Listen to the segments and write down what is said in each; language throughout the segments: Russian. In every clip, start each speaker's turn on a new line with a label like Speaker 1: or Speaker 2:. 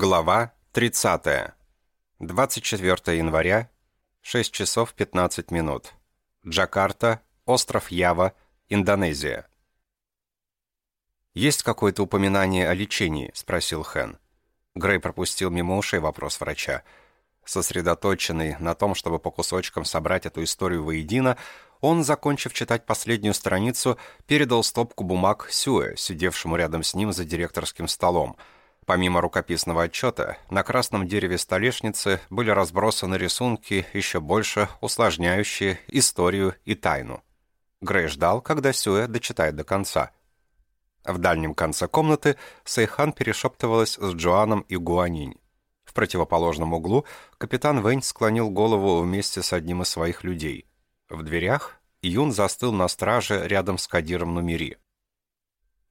Speaker 1: Глава 30. 24 января, 6 часов 15 минут. Джакарта, остров Ява, Индонезия. «Есть какое-то упоминание о лечении?» – спросил Хэн. Грей пропустил мимо ушей вопрос врача. Сосредоточенный на том, чтобы по кусочкам собрать эту историю воедино, он, закончив читать последнюю страницу, передал стопку бумаг Сюэ, сидевшему рядом с ним за директорским столом – Помимо рукописного отчета, на красном дереве столешницы были разбросаны рисунки, еще больше усложняющие историю и тайну. Грей ждал, когда Сюэ дочитает до конца. В дальнем конце комнаты Сейхан перешептывалась с Джоаном и Гуанинь. В противоположном углу капитан Вэнь склонил голову вместе с одним из своих людей. В дверях Юн застыл на страже рядом с Кадиром Нумери.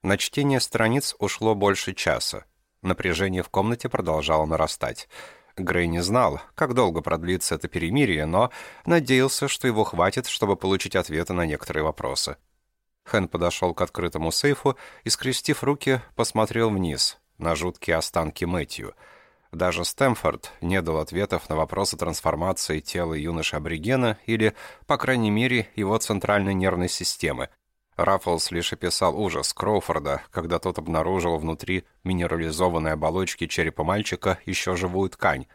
Speaker 1: На чтение страниц ушло больше часа. Напряжение в комнате продолжало нарастать. Грей не знал, как долго продлится это перемирие, но надеялся, что его хватит, чтобы получить ответы на некоторые вопросы. Хэн подошел к открытому сейфу и, скрестив руки, посмотрел вниз, на жуткие останки Мэтью. Даже Стэмфорд не дал ответов на вопросы трансформации тела юноши-аборигена или, по крайней мере, его центральной нервной системы — Раффлс лишь описал ужас Кроуфорда, когда тот обнаружил внутри минерализованной оболочки черепа мальчика еще живую ткань.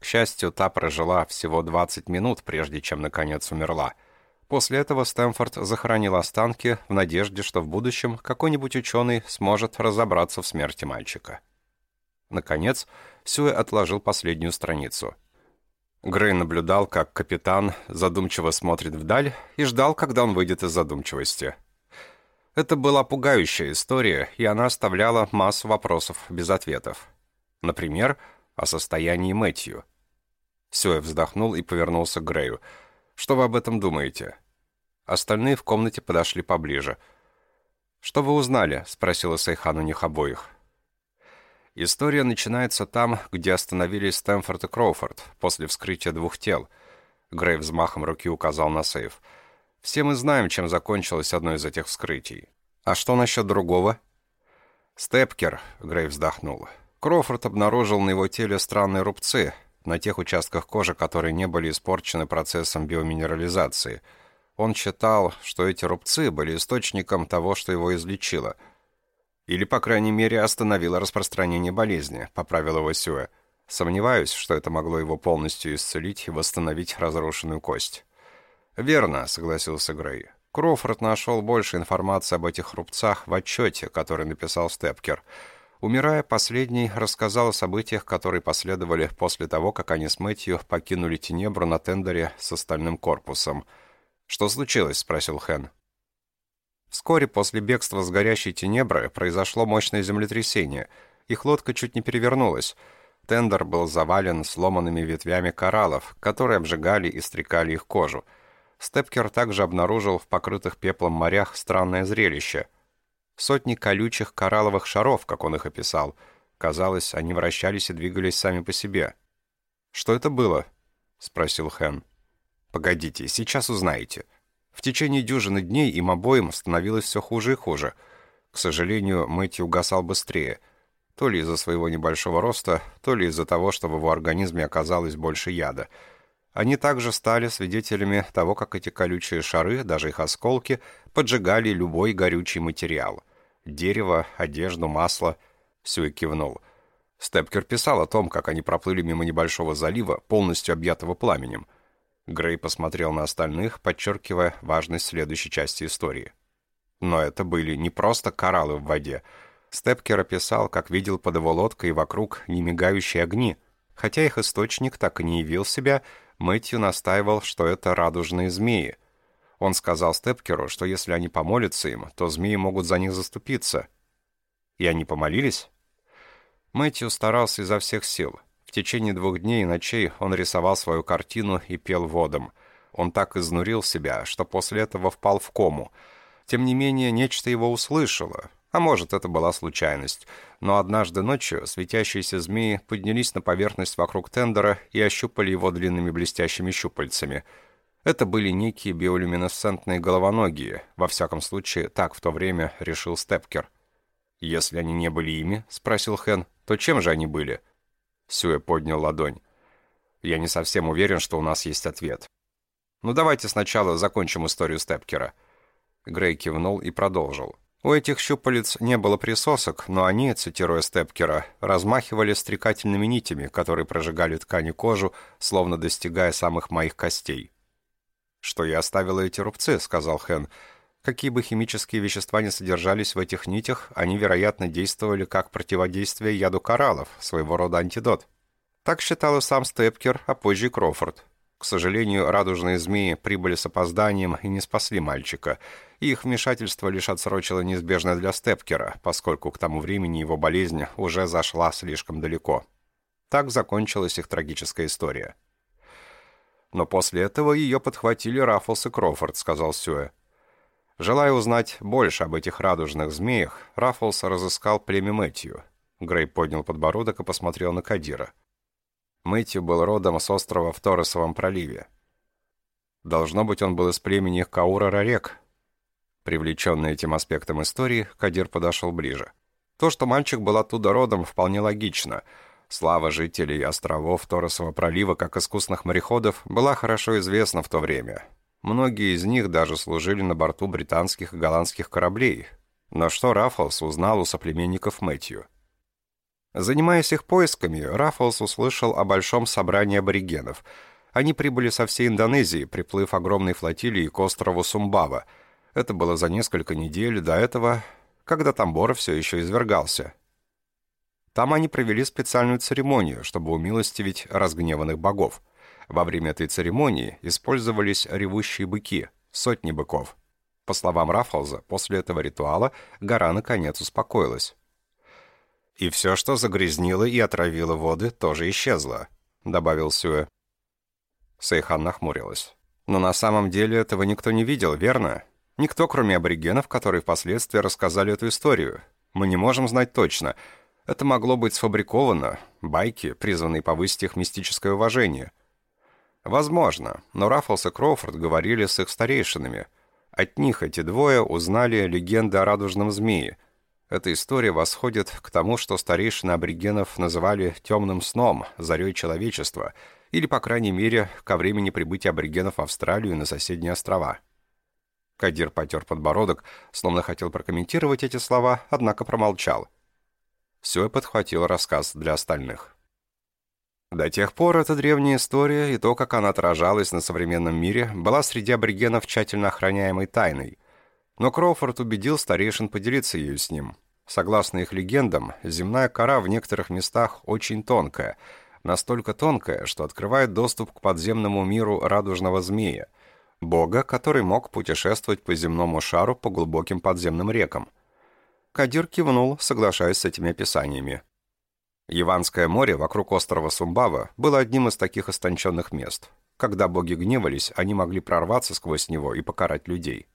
Speaker 1: К счастью, та прожила всего 20 минут, прежде чем, наконец, умерла. После этого Стэнфорд захоронил останки в надежде, что в будущем какой-нибудь ученый сможет разобраться в смерти мальчика. Наконец, Сюэ отложил последнюю страницу. Грей наблюдал, как капитан задумчиво смотрит вдаль и ждал, когда он выйдет из задумчивости. Это была пугающая история, и она оставляла массу вопросов без ответов. Например, о состоянии Мэтью. Сёй вздохнул и повернулся к Грею. «Что вы об этом думаете?» Остальные в комнате подошли поближе. «Что вы узнали?» — спросила Сайхан у них обоих. История начинается там, где остановились Стэнфорд и Кроуфорд, после вскрытия двух тел. Грей взмахом руки указал на сейф — все мы знаем, чем закончилось одно из этих вскрытий. А что насчет другого? Степкер, Грей вздохнул. Кроуфорд обнаружил на его теле странные рубцы, на тех участках кожи, которые не были испорчены процессом биоминерализации. Он считал, что эти рубцы были источником того, что его излечило. Или, по крайней мере, остановило распространение болезни, поправил его Сюэ. Сомневаюсь, что это могло его полностью исцелить и восстановить разрушенную кость. «Верно», — согласился Грей. Кроуфорд нашел больше информации об этих рубцах в отчете, который написал Степкер. Умирая, последний рассказал о событиях, которые последовали после того, как они с Мэтью покинули Тенебру на тендере с остальным корпусом. «Что случилось?» — спросил Хэн. Вскоре после бегства с горящей Тенебры произошло мощное землетрясение. Их лодка чуть не перевернулась. Тендер был завален сломанными ветвями кораллов, которые обжигали и стрекали их кожу. Степкер также обнаружил в покрытых пеплом морях странное зрелище. Сотни колючих коралловых шаров, как он их описал. Казалось, они вращались и двигались сами по себе. «Что это было?» — спросил Хэн. «Погодите, сейчас узнаете». В течение дюжины дней им обоим становилось все хуже и хуже. К сожалению, Мэтью угасал быстрее. То ли из-за своего небольшого роста, то ли из-за того, что в его организме оказалось больше яда — они также стали свидетелями того, как эти колючие шары, даже их осколки, поджигали любой горючий материал. Дерево, одежду, масло. Сюй кивнул. Степкер писал о том, как они проплыли мимо небольшого залива, полностью объятого пламенем. Грей посмотрел на остальных, подчеркивая важность следующей части истории. Но это были не просто кораллы в воде. Степкер описал, как видел под его лодкой вокруг немигающие огни. Хотя их источник так и не явил себя, Мэтью настаивал, что это радужные змеи. Он сказал Степкеру, что если они помолятся им, то змеи могут за них заступиться. И они помолились? Мэтью старался изо всех сил. В течение двух дней и ночей он рисовал свою картину и пел водом. Он так изнурил себя, что после этого впал в кому. Тем не менее, нечто его услышало. А может, это была случайность. Но однажды ночью светящиеся змеи поднялись на поверхность вокруг тендера и ощупали его длинными блестящими щупальцами. Это были некие биолюминесцентные головоногие. Во всяком случае, так в то время решил Степкер. «Если они не были ими, — спросил Хэн, — то чем же они были?» Сюэ поднял ладонь. «Я не совсем уверен, что у нас есть ответ. Ну давайте сначала закончим историю Степкера». Грей кивнул и продолжил. У этих щупалец не было присосок, но они, цитируя Степкера, размахивали стрекательными нитями, которые прожигали ткань и кожу, словно достигая самых моих костей. «Что я оставила эти рубцы», — сказал Хэн. «Какие бы химические вещества ни содержались в этих нитях, они, вероятно, действовали как противодействие яду кораллов, своего рода антидот». Так считал и сам Степкер, а позже и Кроуфорд. К сожалению, радужные змеи прибыли с опозданием и не спасли мальчика. Их вмешательство лишь отсрочило неизбежное для Степкера, поскольку к тому времени его болезнь уже зашла слишком далеко. Так закончилась их трагическая история. Но после этого ее подхватили Раффлс и Кроуфорд, сказал Сюэ. Желая узнать больше об этих радужных змеях, Раффлс разыскал племя Мэтью. Грей поднял подбородок и посмотрел на Кадира. Мэтью был родом с острова в Торресовом проливе. Должно быть, он был из племени Каура-Рарек. Привлеченный этим аспектом истории, Кадир подошел ближе. То, что мальчик был оттуда родом, вполне логично. Слава жителей островов Торресового пролива как искусных мореходов была хорошо известна в то время. Многие из них даже служили на борту британских и голландских кораблей. Но что Раффлс узнал у соплеменников Мэтью? Занимаясь их поисками, Раффлс услышал о большом собрании аборигенов. Они прибыли со всей Индонезии, приплыв огромной флотилией к острову Сумбава. Это было за несколько недель до этого, когда Тамбор все еще извергался. Там они провели специальную церемонию, чтобы умилостивить разгневанных богов. Во время этой церемонии использовались ревущие быки, сотни быков. По словам Раффлза, после этого ритуала гора наконец успокоилась. «И все, что загрязнило и отравило воды, тоже исчезло», — добавил Сюэ. Сейхан нахмурилась. «Но на самом деле этого никто не видел, верно? Никто, кроме аборигенов, которые впоследствии рассказали эту историю. Мы не можем знать точно. Это могло быть сфабриковано, байки, призванные повысить их мистическое уважение. Возможно, но Раффлс и Кроуфорд говорили с их старейшинами. От них эти двое узнали легенды о радужном змее — эта история восходит к тому, что старейшины аборигенов называли «темным сном», «зарей человечества», или, по крайней мере, ко времени прибытия аборигенов в Австралию и на соседние острова. Кадир потер подбородок, словно хотел прокомментировать эти слова, однако промолчал. Все подхватил рассказ для остальных. До тех пор эта древняя история и то, как она отражалась на современном мире, была среди аборигенов тщательно охраняемой тайной – но Кроуфорд убедил старейшин поделиться ею с ним. Согласно их легендам, земная кора в некоторых местах очень тонкая, настолько тонкая, что открывает доступ к подземному миру радужного змея, бога, который мог путешествовать по земному шару по глубоким подземным рекам. Кадир кивнул, соглашаясь с этими описаниями. Яванское море вокруг острова Сумбава было одним из таких истонченных мест. Когда боги гневались, они могли прорваться сквозь него и покарать людей.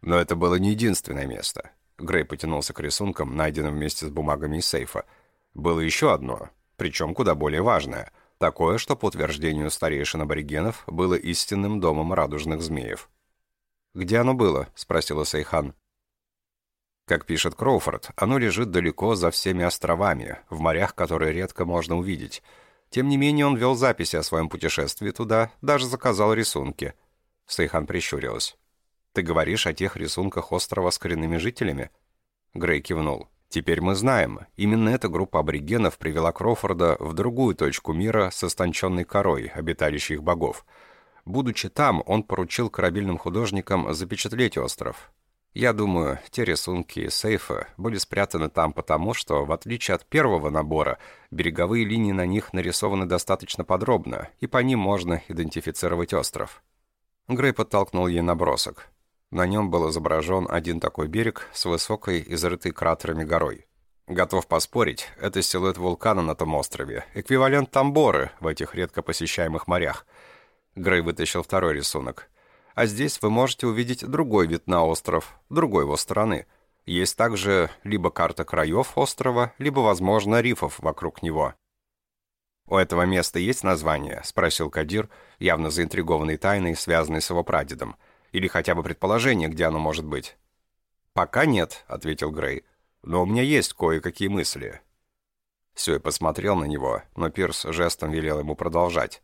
Speaker 1: Но это было не единственное место. Грей потянулся к рисункам, найденным вместе с бумагами из сейфа. Было еще одно, причем куда более важное. Такое, что, по утверждению старейшин аборигенов, было истинным домом радужных змеев. «Где оно было?» — спросила Сейхан. Как пишет Кроуфорд, оно лежит далеко за всеми островами, в морях, которые редко можно увидеть. Тем не менее, он вел записи о своем путешествии туда, даже заказал рисунки. Сейхан прищурилась. «Ты говоришь о тех рисунках острова с коренными жителями?» Грей кивнул. «Теперь мы знаем, именно эта группа аборигенов привела Кроуфорда в другую точку мира с истонченной корой, обиталище их богов. Будучи там, он поручил корабельным художникам запечатлеть остров. Я думаю, те рисунки из сейфа были спрятаны там потому, что, в отличие от первого набора, береговые линии на них нарисованы достаточно подробно, и по ним можно идентифицировать остров». Грей подтолкнул ей набросок. На нем был изображен один такой берег с высокой, изрытой кратерами горой. Готов поспорить, это силуэт вулкана на том острове, эквивалент Тамборы в этих редко посещаемых морях. Грей вытащил второй рисунок. А здесь вы можете увидеть другой вид на остров, другой его стороны. Есть также либо карта краев острова, либо, возможно, рифов вокруг него. «У этого места есть название?» — спросил Кадир, явно заинтригованный тайной, связанной с его прадедом. Или хотя бы предположение, где оно может быть?» «Пока нет», — ответил Грей. «Но у меня есть кое-какие мысли». Сюэ посмотрел на него, но Пирс жестом велел ему продолжать.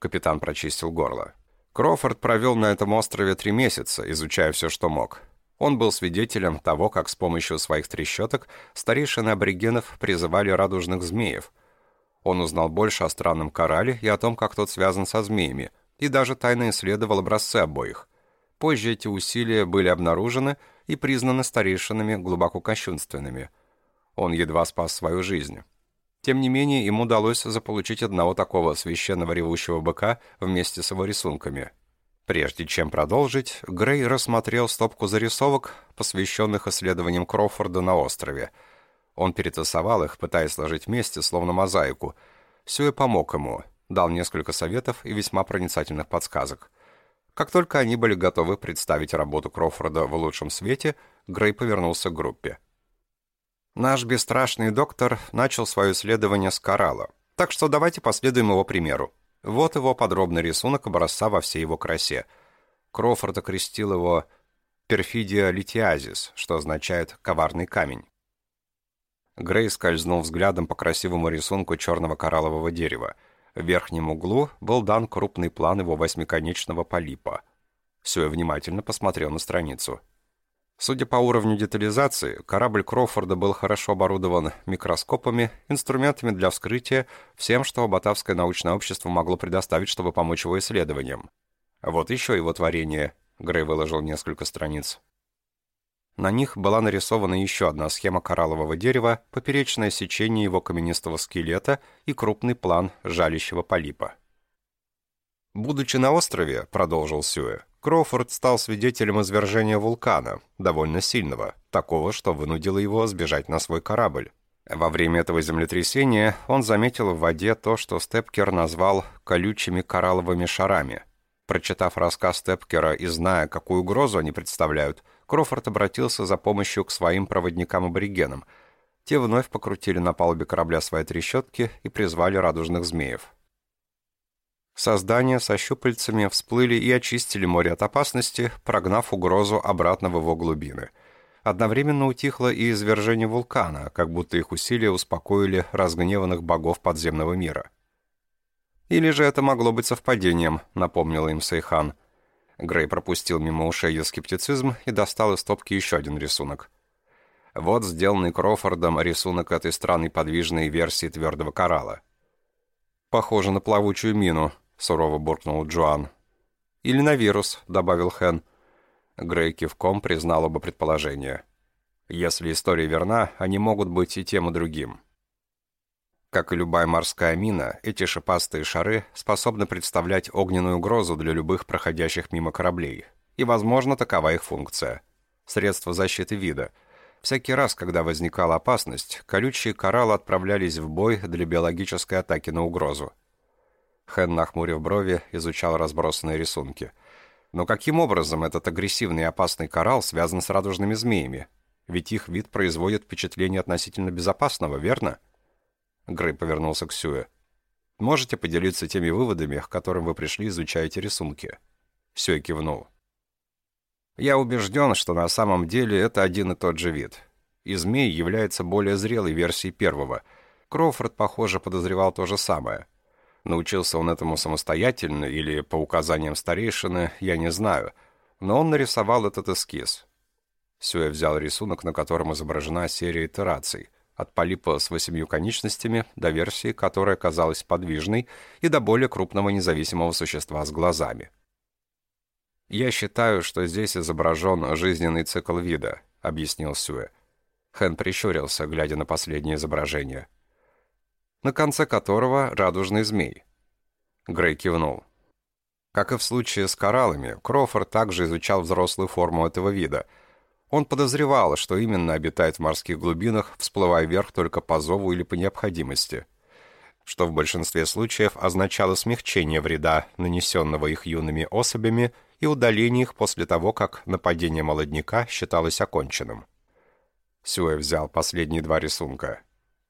Speaker 1: Капитан прочистил горло. Крофорд провел на этом острове три месяца, изучая все, что мог. Он был свидетелем того, как с помощью своих трещоток старейшины аборигенов призывали радужных змеев. Он узнал больше о странном корале и о том, как тот связан со змеями, и даже тайно исследовал образцы обоих. Позже эти усилия были обнаружены и признаны старейшинами глубоко кощунственными. Он едва спас свою жизнь. Тем не менее, ему удалось заполучить одного такого священного ревущего быка вместе с его рисунками. Прежде чем продолжить, Грей рассмотрел стопку зарисовок, посвященных исследованиям Кроуфорда на острове. Он перетасовал их, пытаясь сложить вместе, словно мозаику. Сюэ помог ему, дал несколько советов и весьма проницательных подсказок. Как только они были готовы представить работу Кроуфорда в лучшем свете, Грей повернулся к группе. Наш бесстрашный доктор начал свое исследование с коралла, так что давайте последуем его примеру. Вот его подробный рисунок образца во всей его красе. Крофорд окрестил его «перфидия литиазис», что означает «коварный камень». Грей скользнул взглядом по красивому рисунку черного кораллового дерева. В верхнем углу был дан крупный план его восьмиконечного полипа. Все внимательно посмотрел на страницу. Судя по уровню детализации, корабль Кроуфорда был хорошо оборудован микроскопами, инструментами для вскрытия, всем, что Батавское научное общество могло предоставить, чтобы помочь его исследованиям. Вот еще его творение. Грей выложил несколько страниц. На них была нарисована еще одна схема кораллового дерева, поперечное сечение его каменистого скелета и крупный план жалящего полипа. «Будучи на острове», — продолжил Сюэ, Кроуфорд стал свидетелем извержения вулкана, довольно сильного, такого, что вынудило его сбежать на свой корабль. Во время этого землетрясения он заметил в воде то, что Степкер назвал «колючими коралловыми шарами». Прочитав рассказ Степкера и зная, какую угрозу они представляют, Кроуфорд обратился за помощью к своим проводникам-аборигенам. Те вновь покрутили на палубе корабля свои трещотки и призвали радужных змеев. Создания со щупальцами всплыли и очистили море от опасности, прогнав угрозу обратно в его глубины. Одновременно утихло и извержение вулкана, как будто их усилия успокоили разгневанных богов подземного мира. «Или же это могло быть совпадением», — напомнил им Сейхан. Грей пропустил мимо ушей ее скептицизм и достал из стопки еще один рисунок. Вот сделанный Крофордом рисунок этой странной подвижной версии твердого коралла. «Похоже на плавучую мину», — сурово буркнул Джоан. «Или на вирус», — добавил Хэн. Грей кивком признал оба предположения. «Если история верна, они могут быть и тем, и другим». Как и любая морская мина, эти шипастые шары способны представлять огненную угрозу для любых проходящих мимо кораблей. И, возможно, такова их функция. Средство защиты вида. Всякий раз, когда возникала опасность, колючие кораллы отправлялись в бой для биологической атаки на угрозу. Хэн, нахмурив брови, изучал разбросанные рисунки. Но каким образом этот агрессивный и опасный коралл связан с радужными змеями? Ведь их вид производит впечатление относительно безопасного, верно? Грей повернулся к Сюэ. «Можете поделиться теми выводами, к которым вы пришли, изучая эти рисунки?» Сюэ кивнул. «Я убежден, что на самом деле это один и тот же вид. И змей является более зрелой версией первого. Кроуфорд, похоже, подозревал то же самое». Научился он этому самостоятельно или по указаниям старейшины, я не знаю, но он нарисовал этот эскиз. Сюэ взял рисунок, на котором изображена серия итераций, от полипа с восемью конечностями до версии, которая казалась подвижной, и до более крупного независимого существа с глазами. «Я считаю, что здесь изображен жизненный цикл вида», — объяснил Сюэ. Хэн прищурился, глядя на последнее изображение на конце которого радужный змей. Грей кивнул. Как и в случае с кораллами, Крофорд также изучал взрослую форму этого вида. Он подозревал, что именно обитает в морских глубинах, всплывая вверх только по зову или по необходимости, что в большинстве случаев означало смягчение вреда, нанесенного их юными особями, и удаление их после того, как нападение молодняка считалось оконченным. Сюэ взял последние два рисунка —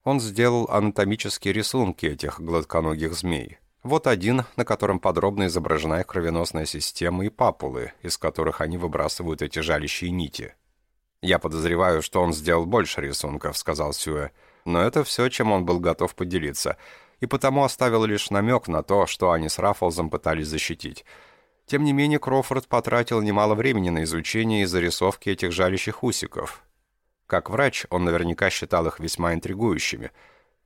Speaker 1: он сделал анатомические рисунки этих гладконогих змей. Вот один, на котором подробно изображена их кровеносная система и папулы, из которых они выбрасывают эти жалящие нити. «Я подозреваю, что он сделал больше рисунков», — сказал Сюэ. но это все, чем он был готов поделиться, и потому оставил лишь намек на то, что они с Раффлзом пытались защитить. Тем не менее, Кроуфорд потратил немало времени на изучение и зарисовки этих жалящих усиков. Как врач, он наверняка считал их весьма интригующими.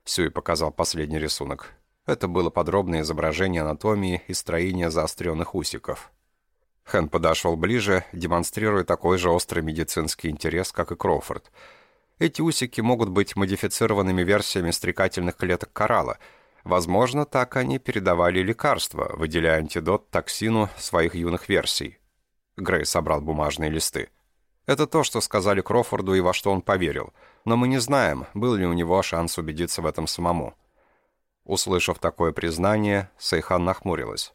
Speaker 1: Сюи показал последний рисунок. Это было подробное изображение анатомии и строения заостренных усиков. Хэн подошел ближе, демонстрируя такой же острый медицинский интерес, как и Кроуфорд. Эти усики могут быть модифицированными версиями стрекательных клеток коралла — Возможно, так они передавали лекарства, выделяя антидот токсину своих юных версий. Грей собрал бумажные листы. Это то, что сказали Крофорду и во что он поверил, но мы не знаем, был ли у него шанс убедиться в этом самому. Услышав такое признание, Сейхан нахмурилась.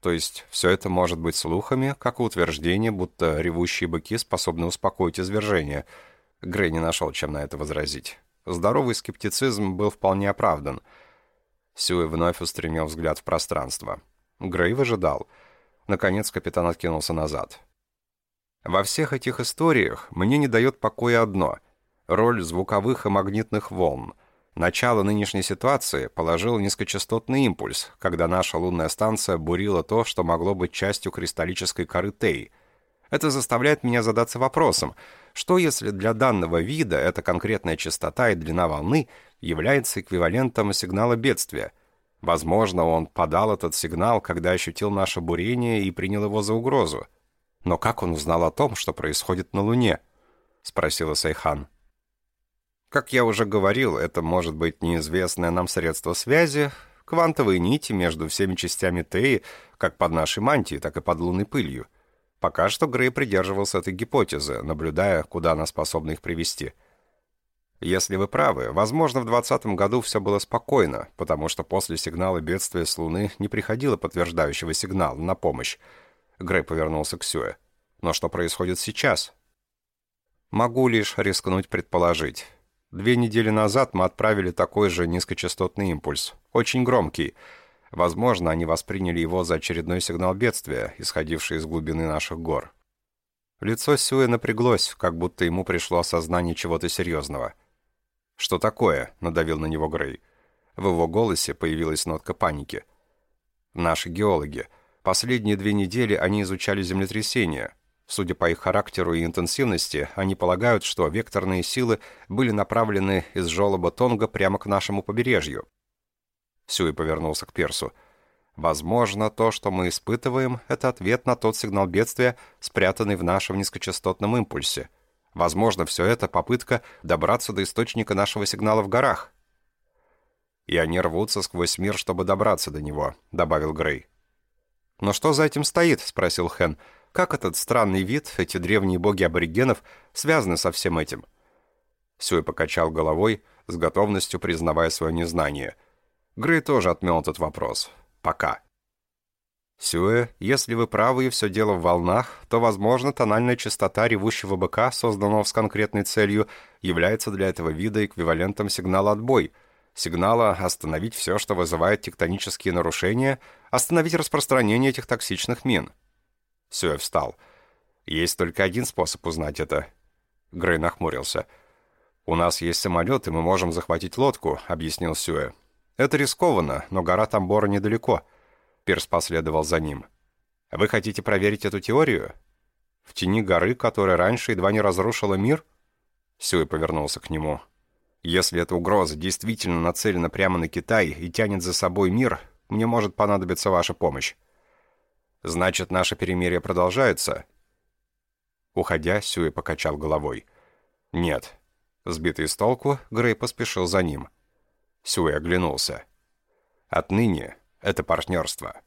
Speaker 1: То есть все это может быть слухами, как и утверждение, будто ревущие быки способны успокоить извержение. Грей не нашел, чем на это возразить. Здоровый скептицизм был вполне оправдан — Сюэ вновь устремил взгляд в пространство. Грей выжидал. Наконец капитан откинулся назад. «Во всех этих историях мне не дает покоя одно — роль звуковых и магнитных волн. Начало нынешней ситуации положил низкочастотный импульс, когда наша лунная станция бурила то, что могло быть частью кристаллической коры Тей. Это заставляет меня задаться вопросом, что если для данного вида эта конкретная частота и длина волны — является эквивалентом сигнала бедствия. Возможно, он подал этот сигнал, когда ощутил наше бурение и принял его за угрозу. Но как он узнал о том, что происходит на Луне? Спросила Сайхан. Как я уже говорил, это может быть неизвестное нам средство связи, квантовые нити между всеми частями Теи, как под нашей мантией, так и под лунной пылью. Пока что Грей придерживался этой гипотезы, наблюдая, куда она способна их привести – если вы правы, возможно, в 2020 году все было спокойно, потому что после сигнала бедствия с Луны не приходило подтверждающего сигнала на помощь. Грей повернулся к Сюэ. Но что происходит сейчас? Могу лишь рискнуть предположить. Две недели назад мы отправили такой же низкочастотный импульс. Очень громкий. Возможно, они восприняли его за очередной сигнал бедствия, исходивший из глубины наших гор. Лицо Сюэ напряглось, как будто ему пришло осознание чего-то серьезного. «Что такое?» — надавил на него Грей. В его голосе появилась нотка паники. «Наши геологи. Последние две недели они изучали землетрясения. Судя по их характеру и интенсивности, они полагают, что векторные силы были направлены из желоба Тонга прямо к нашему побережью». Сюи повернулся к Персу. «Возможно, то, что мы испытываем, это ответ на тот сигнал бедствия, спрятанный в нашем низкочастотном импульсе». Возможно, все это попытка добраться до источника нашего сигнала в горах. И они рвутся сквозь мир, чтобы добраться до него», — добавил Грей. «Но что за этим стоит?» — спросил Хэн. «Как этот странный вид, эти древние боги аборигенов, связаны со всем этим?» Сюй покачал головой, с готовностью признавая свое незнание. Грей тоже отмел этот вопрос. «Пока». Сюэ, если вы правы и все дело в волнах, то, возможно, тональная частота ревущего быка, созданного с конкретной целью, является для этого вида эквивалентом сигнала «отбой», сигнала «остановить все, что вызывает тектонические нарушения», «остановить распространение этих токсичных мин». Сюэ встал. «Есть только один способ узнать это». Грей нахмурился. «У нас есть самолет, и мы можем захватить лодку», — объяснил Сюэ. «Это рискованно, но гора Тамбора недалеко». Пирс последовал за ним. «Вы хотите проверить эту теорию? В тени горы, которая раньше едва не разрушила мир?» Сюй повернулся к нему. «Если эта угроза действительно нацелена прямо на Китай и тянет за собой мир, мне может понадобиться ваша помощь. Значит, наше перемирие продолжается?» Уходя, Сюи покачал головой. «Нет». Сбитый с толку, Грей поспешил за ним. Сюи оглянулся. «Отныне это партнерство.